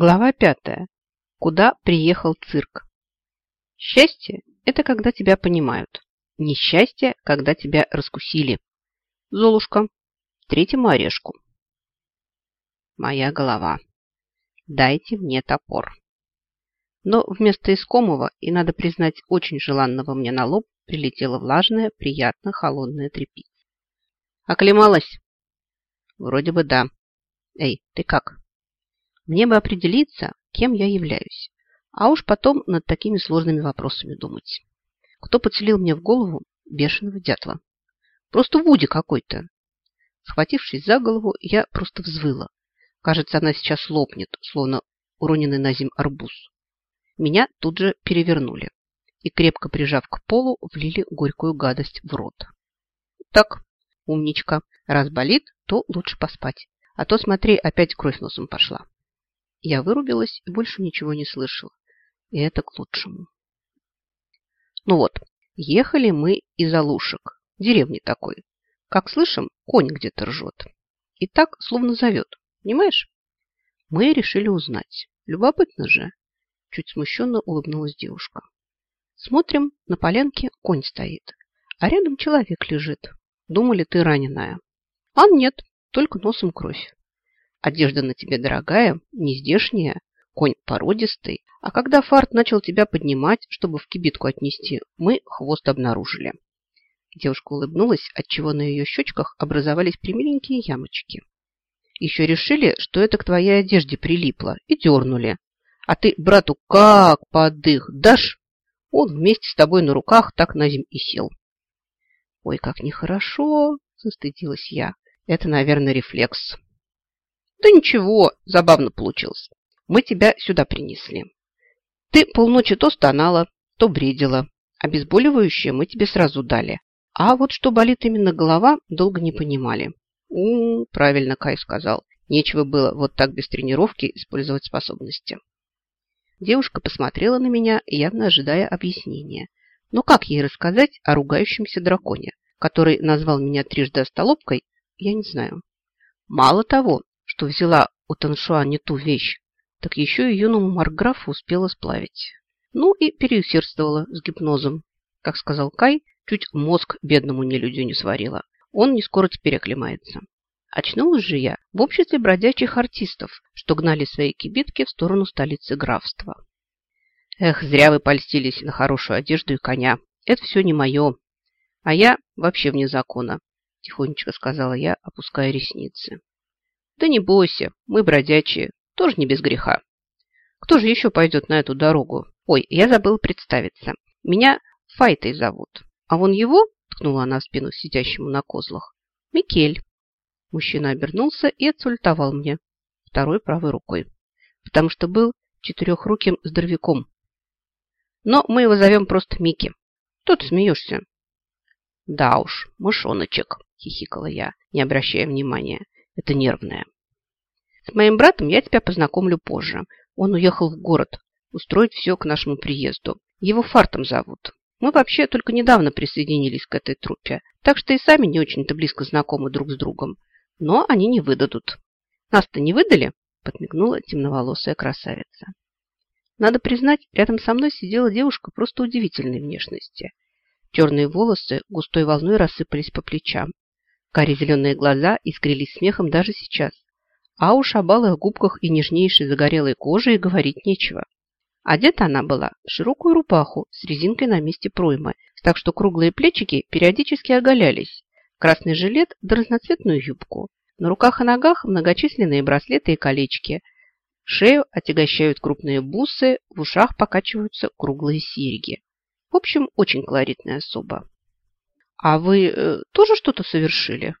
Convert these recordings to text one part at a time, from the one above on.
Глава пятая. Куда приехал цирк? Счастье – это когда тебя понимают. Несчастье – когда тебя раскусили. Золушка. Третьему орешку. Моя голова. Дайте мне топор. Но вместо искомого и, надо признать, очень желанного мне на лоб прилетела влажная, приятно холодная тряпица. Оклемалась? Вроде бы да. Эй, ты как? Мне бы определиться, кем я являюсь, а уж потом над такими сложными вопросами думать. Кто подселил мне в голову бешеного дятла? Просто Вуди какой-то. Схватившись за голову, я просто взвыла. Кажется, она сейчас лопнет, словно уроненный на зим арбуз. Меня тут же перевернули и, крепко прижав к полу, влили горькую гадость в рот. Так, умничка, раз болит, то лучше поспать. А то, смотри, опять кровь носом пошла. Я вырубилась и больше ничего не слышала. И это к лучшему. Ну вот, ехали мы из Алушек, деревни такой. Как слышим, конь где-то ржет. И так, словно зовет. Понимаешь? Мы решили узнать. Любопытно же. Чуть смущенно улыбнулась девушка. Смотрим, на полянке конь стоит, а рядом человек лежит. Думали, ты раненая. А нет, только носом кровь. Одежда на тебе дорогая, не здешняя, конь породистый. А когда фарт начал тебя поднимать, чтобы в кибитку отнести, мы хвост обнаружили. Девушка улыбнулась, отчего на ее щечках образовались примиленькие ямочки. Еще решили, что это к твоей одежде прилипло, и дернули. А ты брату как подых дашь? Он вместе с тобой на руках так на зим и сел. Ой, как нехорошо, застыдилась я. Это, наверное, рефлекс. Да ничего, забавно получилось. Мы тебя сюда принесли. Ты полночи то стонала, то бредила. Обезболивающее мы тебе сразу дали. А вот что болит именно голова, долго не понимали. У, правильно Кай сказал. Нечего было вот так без тренировки использовать способности. Девушка посмотрела на меня, явно ожидая объяснения. Но как ей рассказать о ругающемся драконе, который назвал меня трижды остолопкой, я не знаю. Мало того, что взяла у Таншуа не ту вещь, так еще и юному Марграфу успела сплавить. Ну и переусердствовала с гипнозом. Как сказал Кай, чуть мозг бедному нелюдю не сварила. Он не скоро теперь оклемается. Очнулась же я в обществе бродячих артистов, что гнали свои кибитки в сторону столицы графства. Эх, зря вы польстились на хорошую одежду и коня. Это все не мое. А я вообще вне закона, тихонечко сказала я, опуская ресницы. Да не бойся, мы бродячие, тоже не без греха. Кто же еще пойдет на эту дорогу? Ой, я забыл представиться. Меня Файтой зовут. А вон его, ткнула она в спину сидящему на козлах, Микель. Мужчина обернулся и отсультовал мне второй правой рукой, потому что был четырехруким здоровяком. Но мы его зовем просто Микки. Тут смеешься. Да уж, мышоночек, хихикала я, не обращая внимания. Это нервное. С моим братом я тебя познакомлю позже. Он уехал в город устроить все к нашему приезду. Его Фартом зовут. Мы вообще только недавно присоединились к этой труппе, так что и сами не очень-то близко знакомы друг с другом. Но они не выдадут. Нас-то не выдали? Подмигнула темноволосая красавица. Надо признать, рядом со мной сидела девушка просто удивительной внешности. Черные волосы густой волной рассыпались по плечам. Кари зеленые глаза искрились смехом даже сейчас. А уж о балых губках и нежнейшей загорелой коже и говорить нечего. Одета она была в широкую рубаху с резинкой на месте проймы, так что круглые плечики периодически оголялись, красный жилет да разноцветную юбку. На руках и ногах многочисленные браслеты и колечки. Шею отягощают крупные бусы, в ушах покачиваются круглые серьги. В общем, очень колоритная особа. А вы э, тоже что-то совершили?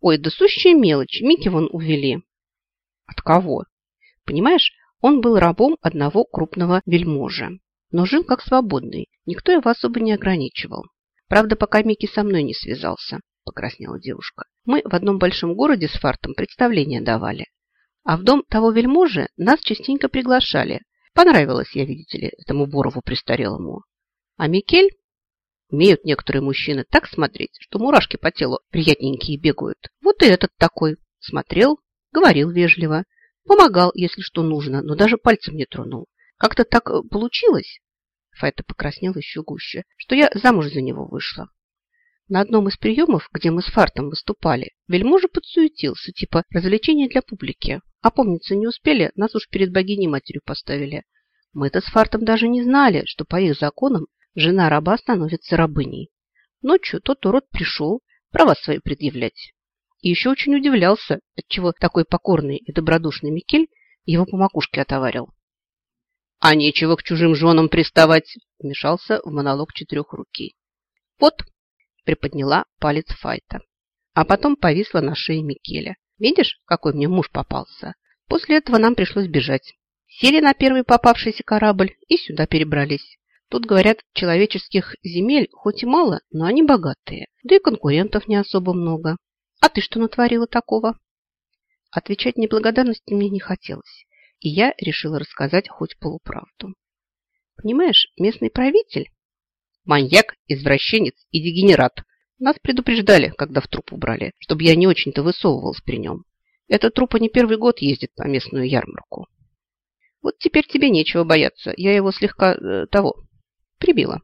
Ой, да сущая мелочь. Микки вон увели. От кого? Понимаешь, он был рабом одного крупного вельможа, но жил как свободный. Никто его особо не ограничивал. Правда, пока Микки со мной не связался, покраснела девушка. Мы в одном большом городе с фартом представления давали. А в дом того вельможи нас частенько приглашали. Понравилось я, видите ли, этому Борову престарелому. А Микель Умеют некоторые мужчины так смотреть, что мурашки по телу приятненькие бегают. Вот и этот такой. Смотрел, говорил вежливо. Помогал, если что нужно, но даже пальцем не тронул. Как-то так э, получилось, Файта покраснела еще гуще, что я замуж за него вышла. На одном из приемов, где мы с Фартом выступали, вельможа подсуетился, типа развлечение для публики. А помнится, не успели, нас уж перед богиней-матерью поставили. Мы-то с Фартом даже не знали, что по их законам жена раба становится рабыней. Ночью тот урод пришел права свои предъявлять. И еще очень удивлялся, отчего такой покорный и добродушный Микель его по макушке отоварил. «А нечего к чужим женам приставать!» вмешался в монолог четырех руки. «Вот, приподняла палец Файта. А потом повисла на шее Микеля. Видишь, какой мне муж попался? После этого нам пришлось бежать. Сели на первый попавшийся корабль и сюда перебрались. Тут, говорят, человеческих земель хоть и мало, но они богатые. Да и конкурентов не особо много. А ты что натворила такого? Отвечать неблагодарности мне не хотелось. И я решила рассказать хоть полуправду. Понимаешь, местный правитель Маньяк, извращенец и дегенерат. Нас предупреждали, когда в труп убрали, чтобы я не очень-то высовывался при нем. Этот трупа не первый год ездит по местную ярмарку. Вот теперь тебе нечего бояться. Я его слегка э, того прибила.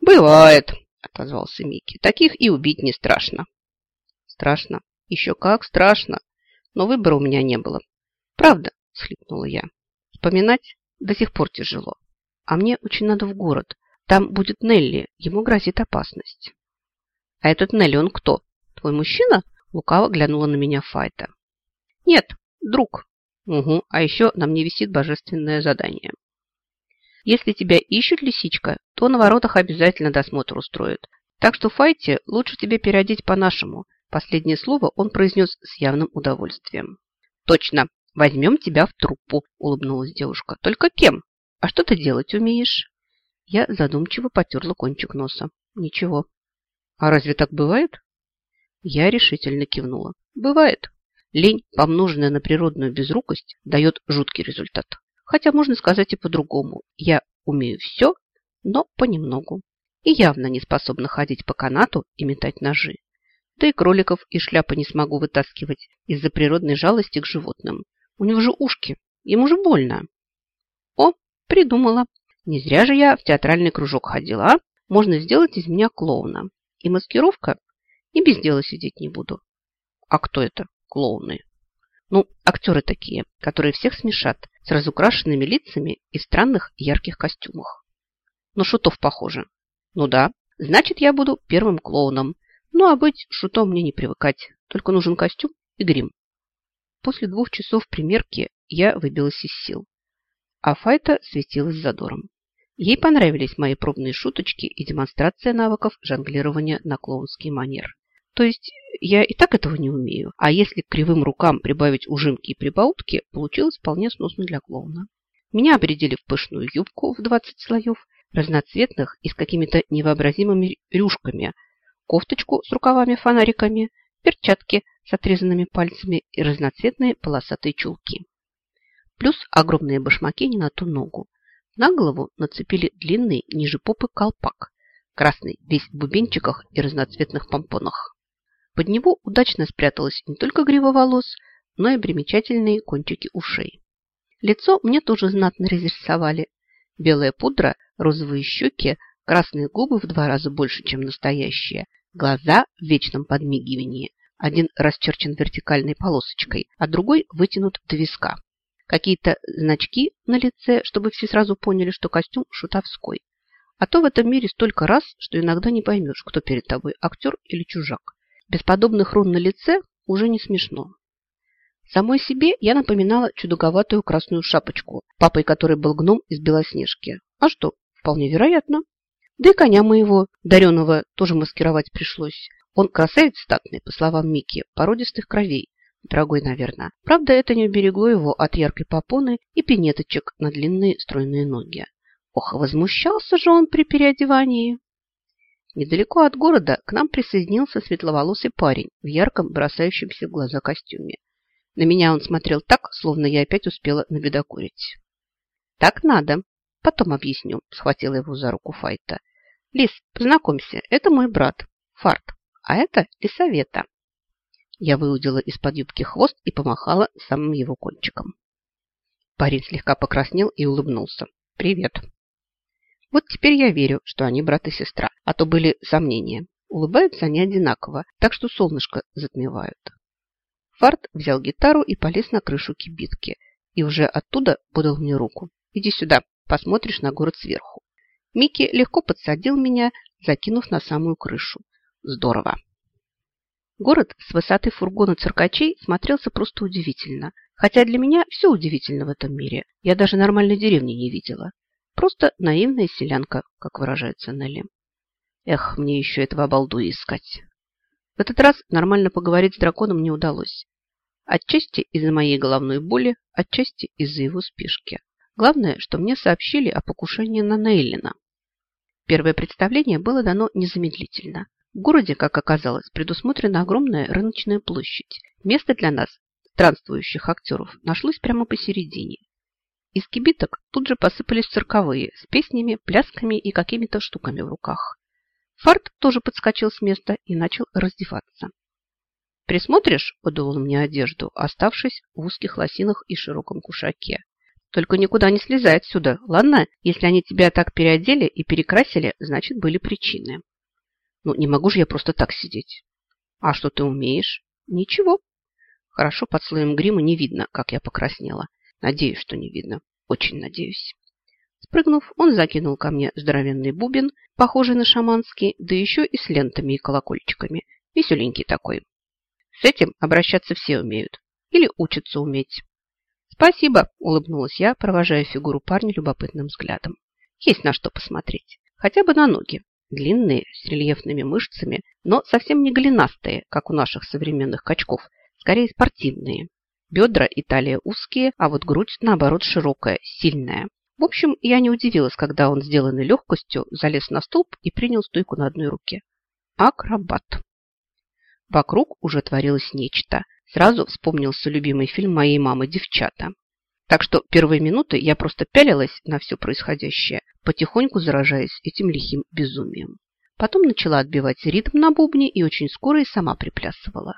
Бывает, отозвался Микки. Таких и убить не страшно. Страшно. Еще как страшно. Но выбора у меня не было. Правда, схлипнула я. Вспоминать до сих пор тяжело. А мне очень надо в город. Там будет Нелли, ему грозит опасность. А этот Нелли, он кто? Твой мужчина? Лукаво глянула на меня Файта. Нет, друг. Угу, а еще на мне висит божественное задание. Если тебя ищут, лисичка, то на воротах обязательно досмотр устроят. Так что Файте лучше тебе переодеть по-нашему. Последнее слово он произнес с явным удовольствием. Точно, возьмем тебя в труппу, улыбнулась девушка. Только кем? А что ты делать умеешь? Я задумчиво потерла кончик носа. Ничего. А разве так бывает? Я решительно кивнула. Бывает. Лень, помноженная на природную безрукость, дает жуткий результат. Хотя можно сказать и по-другому. Я умею все, но понемногу. И явно не способна ходить по канату и метать ножи. Да и кроликов и шляпы не смогу вытаскивать из-за природной жалости к животным. У него же ушки, ему же больно. О, придумала. Не зря же я в театральный кружок ходила, а? Можно сделать из меня клоуна. И маскировка, и без дела сидеть не буду. А кто это? Клоуны. Ну, актеры такие, которые всех смешат с разукрашенными лицами и странных ярких костюмах. Но шутов похоже. Ну да, значит, я буду первым клоуном. Ну, а быть шутом мне не привыкать. Только нужен костюм и грим. После двух часов примерки я выбилась из сил. А Файта светилась задором. Ей понравились мои пробные шуточки и демонстрация навыков жонглирования на клоунский манер. То есть я и так этого не умею, а если к кривым рукам прибавить ужимки и прибаутки, получилось вполне сносно для клоуна. Меня обрядили в пышную юбку в 20 слоев, разноцветных и с какими-то невообразимыми рюшками, кофточку с рукавами-фонариками, перчатки с отрезанными пальцами и разноцветные полосатые чулки. Плюс огромные башмаки не на ту ногу, на голову нацепили длинный ниже попы колпак, красный весь в бубенчиках и разноцветных помпонах. Под него удачно спряталась не только грива волос, но и примечательные кончики ушей. Лицо мне тоже знатно разрисовали. Белая пудра, розовые щеки, красные губы в два раза больше, чем настоящие, глаза в вечном подмигивании. Один расчерчен вертикальной полосочкой, а другой вытянут до виска какие-то значки на лице, чтобы все сразу поняли, что костюм шутовской. А то в этом мире столько раз, что иногда не поймешь, кто перед тобой, актер или чужак. Без подобных рун на лице уже не смешно. Самой себе я напоминала чудаковатую красную шапочку, папой которой был гном из Белоснежки. А что, вполне вероятно. Да и коня моего, дареного, тоже маскировать пришлось. Он красавец статный, по словам Мики, породистых кровей, дорогой, наверное. Правда, это не уберегло его от яркой попоны и пинеточек на длинные стройные ноги. Ох, возмущался же он при переодевании. Недалеко от города к нам присоединился светловолосый парень в ярком, бросающемся в глаза костюме. На меня он смотрел так, словно я опять успела набедокурить. «Так надо. Потом объясню», – схватила его за руку Файта. «Лис, познакомься, это мой брат, Фарт, а это Лисавета». Я выудила из-под юбки хвост и помахала самым его кончиком. Парень слегка покраснел и улыбнулся. «Привет». Вот теперь я верю, что они брат и сестра, а то были сомнения. Улыбаются они одинаково, так что солнышко затмевают. Фарт взял гитару и полез на крышу кибитки, и уже оттуда подал мне руку. «Иди сюда, посмотришь на город сверху». Микки легко подсадил меня, закинув на самую крышу. Здорово. Город с высоты фургона циркачей смотрелся просто удивительно. Хотя для меня все удивительно в этом мире. Я даже нормальной деревни не видела. Просто наивная селянка, как выражается Нелли. Эх, мне еще этого обалду искать. В этот раз нормально поговорить с драконом не удалось. Отчасти из-за моей головной боли, отчасти из-за его спешки. Главное, что мне сообщили о покушении на Нейлина. Первое представление было дано незамедлительно. В городе, как оказалось, предусмотрена огромная рыночная площадь. Место для нас, странствующих актеров, нашлось прямо посередине. Из кибиток тут же посыпались цирковые с песнями, плясками и какими-то штуками в руках. Фарт тоже подскочил с места и начал раздеваться. «Присмотришь?» – подул мне одежду, оставшись в узких лосинах и широком кушаке. «Только никуда не слезай отсюда, ладно? Если они тебя так переодели и перекрасили, значит, были причины». Ну, не могу же я просто так сидеть. А что ты умеешь? Ничего. Хорошо, под слоем грима не видно, как я покраснела. Надеюсь, что не видно. Очень надеюсь. Спрыгнув, он закинул ко мне здоровенный бубен, похожий на шаманский, да еще и с лентами и колокольчиками. Веселенький такой. С этим обращаться все умеют. Или учатся уметь. «Спасибо», – улыбнулась я, провожая фигуру парня любопытным взглядом. «Есть на что посмотреть. Хотя бы на ноги. Длинные, с рельефными мышцами, но совсем не голенастые, как у наших современных качков, скорее спортивные. Бедра и талия узкие, а вот грудь, наоборот, широкая, сильная. В общем, я не удивилась, когда он, сделанный легкостью, залез на столб и принял стойку на одной руке. Акробат. Вокруг уже творилось нечто. Сразу вспомнился любимый фильм моей мамы «Девчата». Так что первые минуты я просто пялилась на все происходящее, потихоньку заражаясь этим лихим безумием. Потом начала отбивать ритм на бубне и очень скоро и сама приплясывала.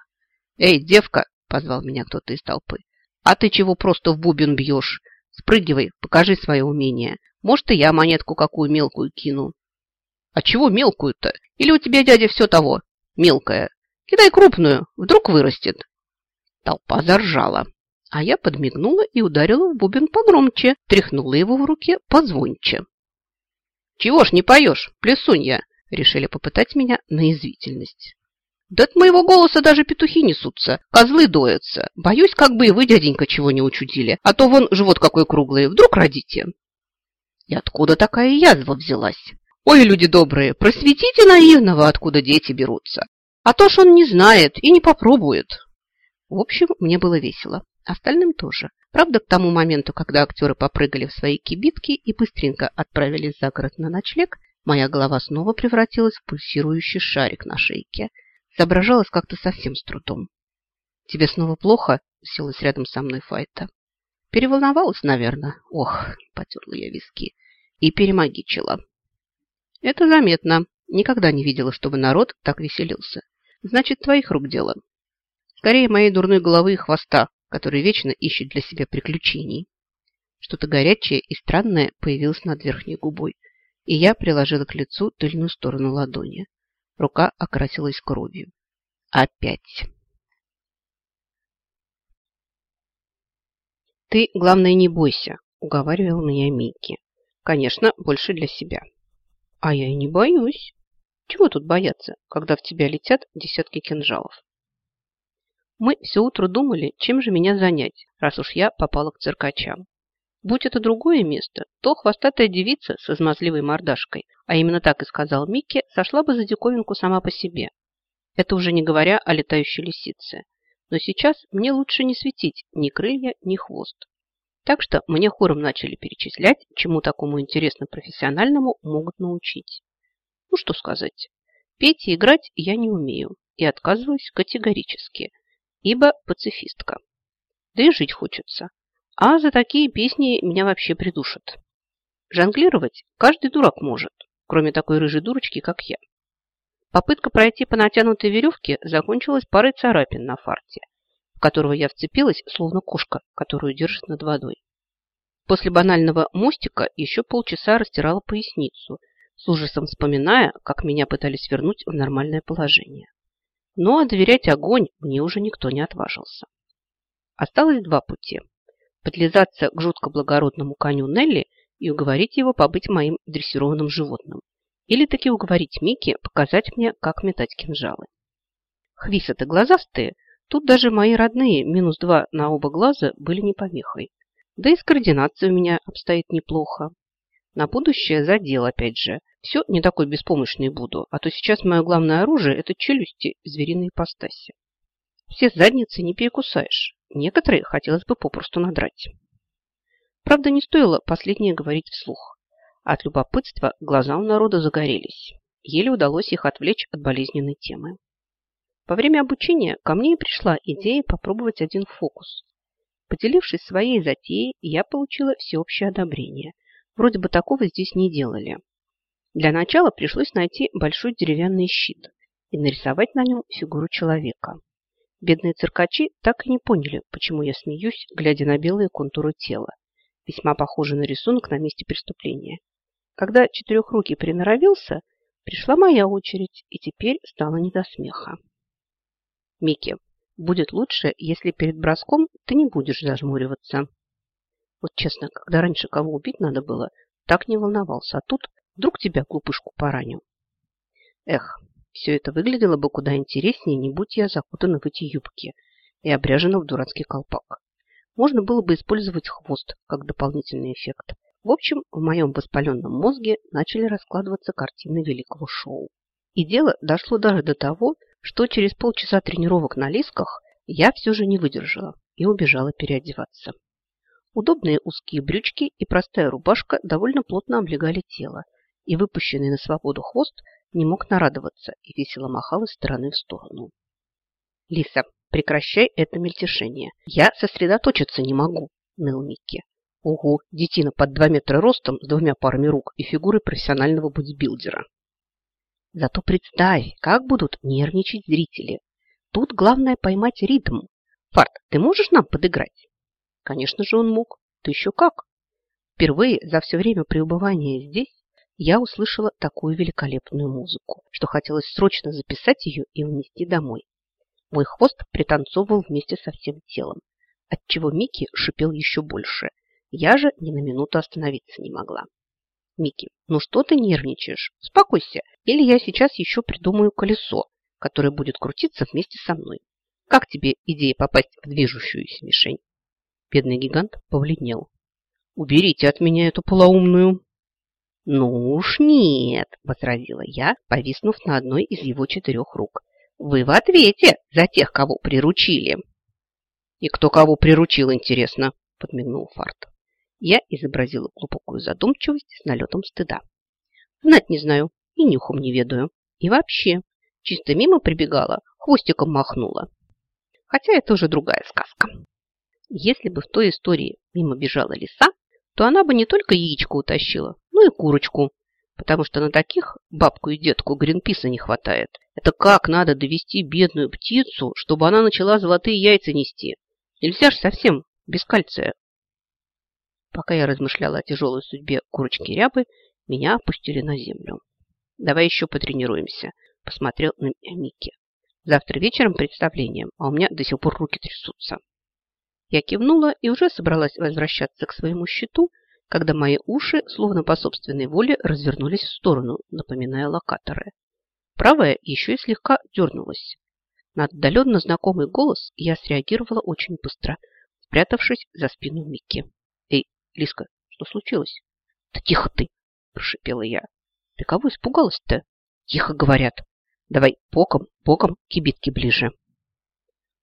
«Эй, девка!» – позвал меня кто-то из толпы. «А ты чего просто в бубен бьешь? Спрыгивай, покажи свое умение. Может, и я монетку какую мелкую кину». «А чего мелкую-то? Или у тебя, дядя, все того? Мелкая. Кидай крупную, вдруг вырастет». Толпа заржала. А я подмигнула и ударила в бубен погромче, тряхнула его в руке позвонче. «Чего ж не поешь, плесунья?» Решили попытать меня на извительность. «Да от моего голоса даже петухи несутся, козлы доятся. Боюсь, как бы и вы, дяденька, чего не учудили, а то вон живот какой круглый, вдруг родите». И откуда такая язва взялась? Ой, люди добрые, просветите наивного, откуда дети берутся. А то ж он не знает и не попробует. В общем, мне было весело. Остальным тоже. Правда, к тому моменту, когда актеры попрыгали в свои кибитки и быстренько отправились за город на ночлег, моя голова снова превратилась в пульсирующий шарик на шейке. Соображалась как-то совсем с трудом. «Тебе снова плохо?» – селась рядом со мной Файта. Переволновалась, наверное. Ох, потерла я виски. И перемагичила. Это заметно. Никогда не видела, чтобы народ так веселился. Значит, твоих рук дело. Скорее, моей дурной головы и хвоста, который вечно ищет для себя приключений. Что-то горячее и странное появилось над верхней губой, и я приложила к лицу тыльную сторону ладони. Рука окрасилась кровью. Опять. «Ты, главное, не бойся», — уговаривал меня Микки. «Конечно, больше для себя». «А я и не боюсь. Чего тут бояться, когда в тебя летят десятки кинжалов?» Мы все утро думали, чем же меня занять, раз уж я попала к циркачам. Будь это другое место, то хвостатая девица со смазливой мордашкой, а именно так и сказал Микки, сошла бы за диковинку сама по себе. Это уже не говоря о летающей лисице. Но сейчас мне лучше не светить ни крылья, ни хвост. Так что мне хором начали перечислять, чему такому интересно профессиональному могут научить. Ну что сказать. Петь и играть я не умею и отказываюсь категорически – ибо пацифистка. Да и жить хочется. А за такие песни меня вообще придушат. Жонглировать каждый дурак может, кроме такой рыжей дурочки, как я. Попытка пройти по натянутой веревке закончилась парой царапин на фарте, в которого я вцепилась, словно кошка, которую держит над водой. После банального мостика еще полчаса растирала поясницу, с ужасом вспоминая, как меня пытались вернуть в нормальное положение. Но доверять огонь мне уже никто не отважился. Осталось два пути. Подлизаться к жутко благородному коню Нелли и уговорить его побыть моим дрессированным животным. Или таки уговорить Микки показать мне, как метать кинжалы. Хвисы-то глазастые, тут даже мои родные минус два на оба глаза были не помехой. Да и с координацией у меня обстоит неплохо. На будущее задел опять же. Все не такой беспомощный буду, а то сейчас мое главное оружие – это челюсти звериной ипостаси. Все задницы не перекусаешь. Некоторые хотелось бы попросту надрать. Правда, не стоило последнее говорить вслух. От любопытства глаза у народа загорелись. Еле удалось их отвлечь от болезненной темы. Во время обучения ко мне пришла идея попробовать один фокус. Поделившись своей затеей, я получила всеобщее одобрение. Вроде бы такого здесь не делали. Для начала пришлось найти большой деревянный щит и нарисовать на нем фигуру человека. Бедные циркачи так и не поняли, почему я смеюсь, глядя на белые контуры тела, весьма похожий на рисунок на месте преступления. Когда четырехрукий приноровился, пришла моя очередь, и теперь стало не до смеха. Микки, будет лучше, если перед броском ты не будешь зажмуриваться. Вот честно, когда раньше кого убить надо было, так не волновался, а тут вдруг тебя, глупышку, поранил. Эх, все это выглядело бы куда интереснее, не будь я закутана в эти юбки и обряжена в дурацкий колпак. Можно было бы использовать хвост как дополнительный эффект – в общем, в моем воспаленном мозге начали раскладываться картины великого шоу. И дело дошло даже до того, что через полчаса тренировок на лисках я все же не выдержала и убежала переодеваться. Удобные узкие брючки и простая рубашка довольно плотно облегали тело, и выпущенный на свободу хвост не мог нарадоваться и весело махал из стороны в сторону. «Лиса, прекращай это мельтешение. Я сосредоточиться не могу», – ныл Микки. Ого, детина под два метра ростом с двумя парами рук и фигурой профессионального бодибилдера. Зато представь, как будут нервничать зрители. Тут главное поймать ритм. Фарт, ты можешь нам подыграть? Конечно же он мог. Ты еще как? Впервые за все время пребывания здесь я услышала такую великолепную музыку, что хотелось срочно записать ее и унести домой. Мой хвост пританцовывал вместе со всем телом, отчего Микки шипел еще больше – я же ни на минуту остановиться не могла. Микки, ну что ты нервничаешь? Успокойся, или я сейчас еще придумаю колесо, которое будет крутиться вместе со мной. Как тебе идея попасть в движущуюся мишень? Бедный гигант повледнел. Уберите от меня эту полоумную. Ну уж нет, возразила я, повиснув на одной из его четырех рук. Вы в ответе за тех, кого приручили. И кто кого приручил, интересно, подмигнул Фарт. Я изобразила глубокую задумчивость с налетом стыда. Знать не знаю и нюхом не ведаю. И вообще, чисто мимо прибегала, хвостиком махнула. Хотя это уже другая сказка. Если бы в той истории мимо бежала лиса, то она бы не только яичко утащила, но и курочку, потому что на таких бабку и детку Гринписа не хватает. Это как надо довести бедную птицу, чтобы она начала золотые яйца нести? Нельзя же совсем без кальция. Пока я размышляла о тяжелой судьбе курочки рябы, меня опустили на землю. «Давай еще потренируемся», – посмотрел на меня Микки. «Завтра вечером представление, а у меня до сих пор руки трясутся». Я кивнула и уже собралась возвращаться к своему щиту, когда мои уши, словно по собственной воле, развернулись в сторону, напоминая локаторы. Правая еще и слегка дернулась. На отдаленно знакомый голос я среагировала очень быстро, спрятавшись за спину Микки. Лиска, что случилось? Да тихо ты, прошипела я. Ты кого испугалась-то? Тихо говорят. Давай боком, боком кибитки ближе.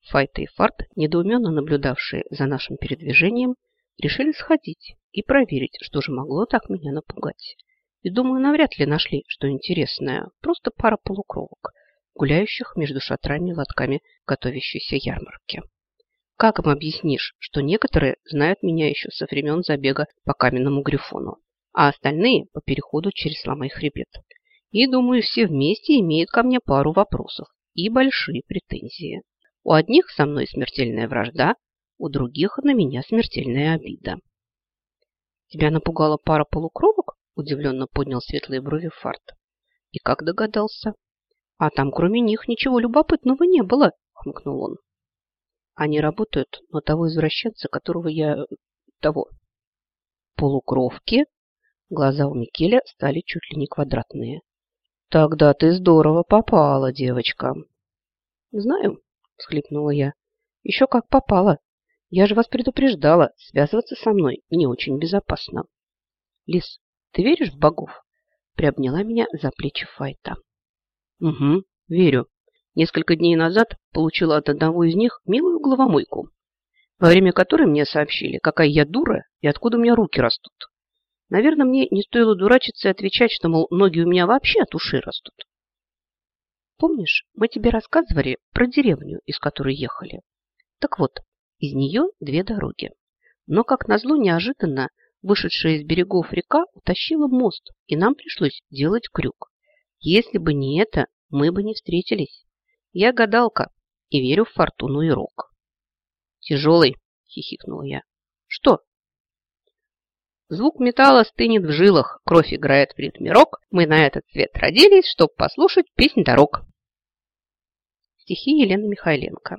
Файта и Фарт, недоуменно наблюдавшие за нашим передвижением, решили сходить и проверить, что же могло так меня напугать. И, думаю, навряд ли нашли что интересное. Просто пара полукровок, гуляющих между шатрами и лотками готовящейся ярмарки. Как им объяснишь, что некоторые знают меня еще со времен забега по каменному грифону, а остальные по переходу через ломай хребет? И, думаю, все вместе имеют ко мне пару вопросов и большие претензии. У одних со мной смертельная вражда, у других на меня смертельная обида. Тебя напугала пара полукровок? Удивленно поднял светлые брови Фарт. И как догадался? А там кроме них ничего любопытного не было, хмыкнул он. Они работают на того извращенца, которого я... того. Полукровки? Глаза у Микеля стали чуть ли не квадратные. Тогда ты здорово попала, девочка. Знаю, всхлипнула я. Еще как попала. Я же вас предупреждала, связываться со мной не очень безопасно. Лис, ты веришь в богов? Приобняла меня за плечи Файта. Угу, верю. Несколько дней назад получила от одного из них милую головомойку, во время которой мне сообщили, какая я дура и откуда у меня руки растут. Наверное, мне не стоило дурачиться и отвечать, что, мол, ноги у меня вообще от ушей растут. Помнишь, мы тебе рассказывали про деревню, из которой ехали? Так вот, из нее две дороги. Но, как назло, неожиданно вышедшая из берегов река утащила мост, и нам пришлось делать крюк. Если бы не это, мы бы не встретились. Я гадалка и верю в фортуну и рок. Тяжелый, хихикнула я. Что? Звук металла стынет в жилах, кровь играет в ритме рок. Мы на этот цвет родились, чтобы послушать песнь дорог. Стихи Елены Михайленко.